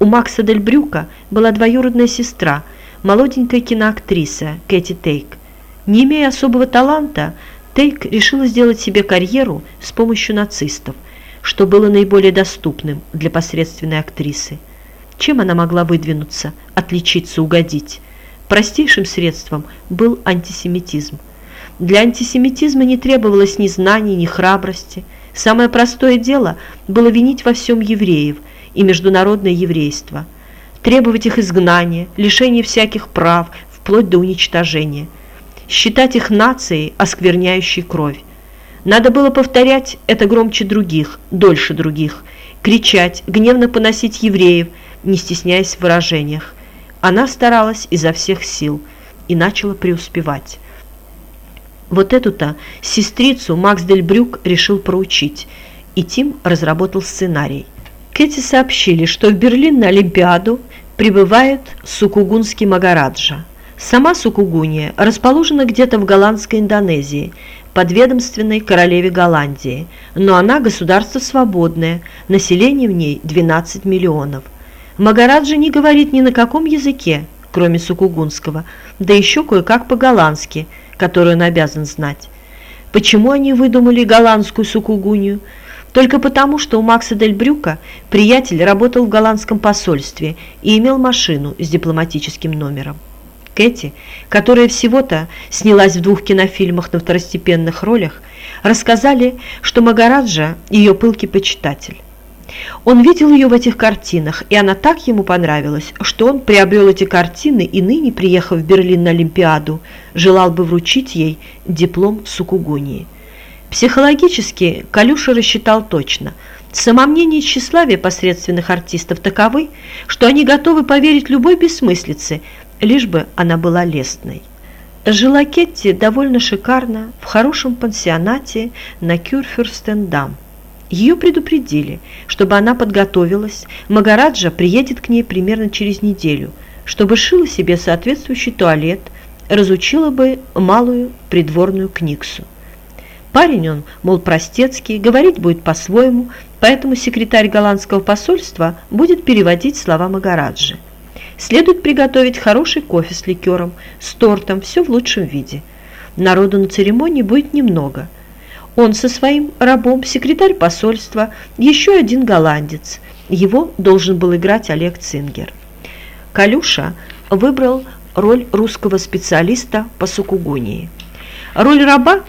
У Макса Дель Брюка была двоюродная сестра, молоденькая киноактриса Кэти Тейк. Не имея особого таланта, Тейк решила сделать себе карьеру с помощью нацистов, что было наиболее доступным для посредственной актрисы. Чем она могла выдвинуться, отличиться, угодить? Простейшим средством был антисемитизм. Для антисемитизма не требовалось ни знаний, ни храбрости. Самое простое дело было винить во всем евреев и международное еврейство, требовать их изгнания, лишения всяких прав, вплоть до уничтожения, считать их нацией, оскверняющей кровь. Надо было повторять это громче других, дольше других, кричать, гневно поносить евреев, не стесняясь в выражениях. Она старалась изо всех сил и начала преуспевать. Вот эту-то сестрицу Макс Дель Брюк решил проучить, и Тим разработал сценарий. Кэти сообщили, что в Берлин на Олимпиаду прибывает Сукугунский Магараджа. Сама Сукугуния расположена где-то в голландской Индонезии, подведомственной королеве Голландии, но она государство свободное, население в ней 12 миллионов – Магараджа не говорит ни на каком языке, кроме сукугунского, да еще кое-как по-голландски, который он обязан знать. Почему они выдумали голландскую сукугунию? Только потому, что у Макса Дель Брюка приятель работал в голландском посольстве и имел машину с дипломатическим номером. Кэти, которая всего-то снялась в двух кинофильмах на второстепенных ролях, рассказали, что Магараджа – ее пылкий почитатель. Он видел ее в этих картинах, и она так ему понравилась, что он приобрел эти картины и ныне, приехав в Берлин на Олимпиаду, желал бы вручить ей диплом Сукугунии. Психологически Калюша рассчитал точно. Самомнение и тщеславие посредственных артистов таковы, что они готовы поверить любой бессмыслице, лишь бы она была лестной. Жила Кетти довольно шикарно, в хорошем пансионате на Кюрфюрстендам. Ее предупредили, чтобы она подготовилась. Магараджа приедет к ней примерно через неделю, чтобы шила себе соответствующий туалет, разучила бы малую придворную книгсу. Парень он, мол, простецкий, говорить будет по-своему, поэтому секретарь голландского посольства будет переводить слова Магараджи. Следует приготовить хороший кофе с ликером, с тортом, все в лучшем виде. Народу на церемонии будет немного – он со своим рабом, секретарь посольства, еще один голландец. Его должен был играть Олег Цингер. Калюша выбрал роль русского специалиста по сукугунии. Роль раба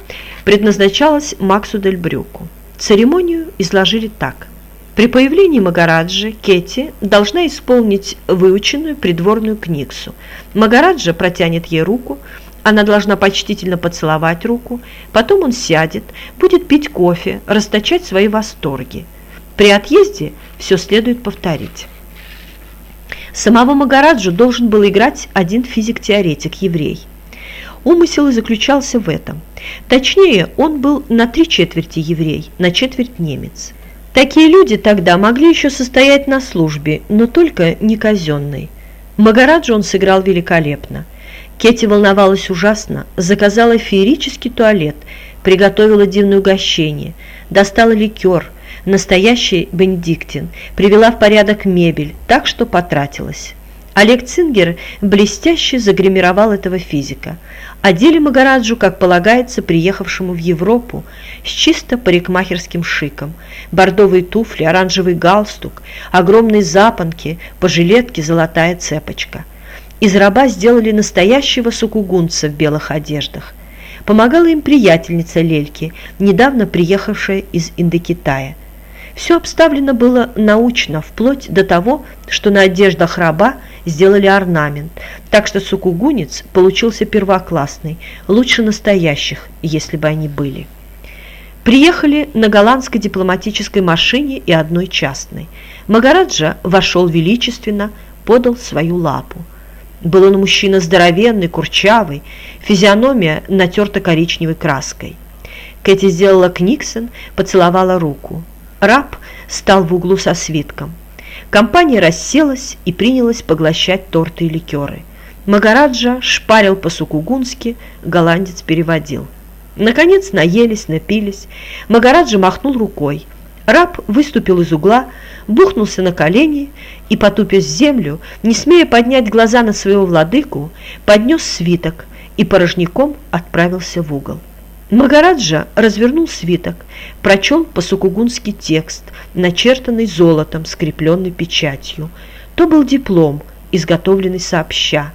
предназначалась Максу Дельбрюку. Церемонию изложили так. При появлении Магараджи Кетти должна исполнить выученную придворную книгсу. Магараджа протянет ей руку, она должна почтительно поцеловать руку, потом он сядет, будет пить кофе, расточать свои восторги. При отъезде все следует повторить. Самого Магараджу должен был играть один физик-теоретик, Умысел заключался в этом. Точнее, он был на три четверти еврей, на четверть немец. Такие люди тогда могли еще состоять на службе, но только не казенной. Магараджу он сыграл великолепно – Кетти волновалась ужасно, заказала феерический туалет, приготовила дивное угощение, достала ликер, настоящий бенедиктин, привела в порядок мебель, так что потратилась. Олег Цингер блестяще загримировал этого физика. Одели Магараджу, как полагается, приехавшему в Европу, с чисто парикмахерским шиком. Бордовые туфли, оранжевый галстук, огромные запонки, по жилетке золотая цепочка – из раба сделали настоящего сукугунца в белых одеждах. Помогала им приятельница Лельки, недавно приехавшая из Индокитая. Все обставлено было научно, вплоть до того, что на одеждах раба сделали орнамент, так что сукугунец получился первоклассный, лучше настоящих, если бы они были. Приехали на голландской дипломатической машине и одной частной. Магараджа вошел величественно, подал свою лапу. Был он мужчина здоровенный, курчавый, физиономия натерта коричневой краской. Кэти сделала книксон, поцеловала руку. Раб стал в углу со свитком. Компания расселась и принялась поглощать торты и ликеры. Магараджа шпарил по-сукугунски, голландец переводил. Наконец наелись, напились. Магараджа махнул рукой. Раб выступил из угла, бухнулся на колени и, потупив землю, не смея поднять глаза на своего владыку, поднес свиток и порожняком отправился в угол. Магараджа развернул свиток, прочел по-сукугунски текст, начертанный золотом, скрепленный печатью. То был диплом, изготовленный сообща.